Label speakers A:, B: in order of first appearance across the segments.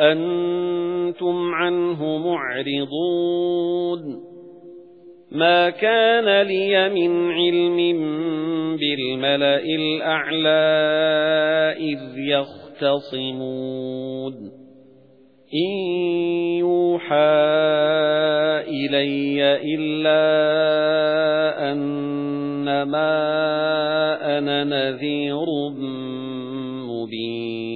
A: أَنْتُمْ عَنْهُ مُعْرِضُونَ. مَا كَانَ لِيَ مِنْ عِلْمٍ بِالْمَلَإِ الْأَعْلَى إِذْ يَخْتَصِمُونَ. إِنْ يُوحَى إِلَيَّ إِلَّا أَنَّمَا أَنَا نَذِيرٌ مُبِينٌ.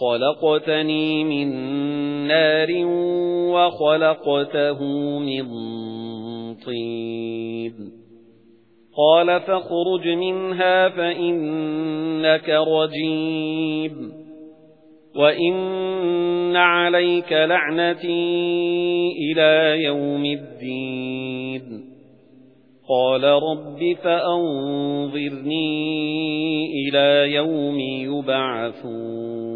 A: خَلَقْتَنِي مِنْ نَارٍ وَخَلَقْتَهُ مِنْ طِينٍ قَالَ فَاخْرُجْ مِنْهَا فَإِنَّكَ رَجِيمٌ وَإِنَّ عَلَيْكَ لَعْنَتِي إِلَى يَوْمِ الدِّينِ قَالَ رَبِّ فَأَنظِرْنِي إِلَى يَوْمِ يُبْعَثُونَ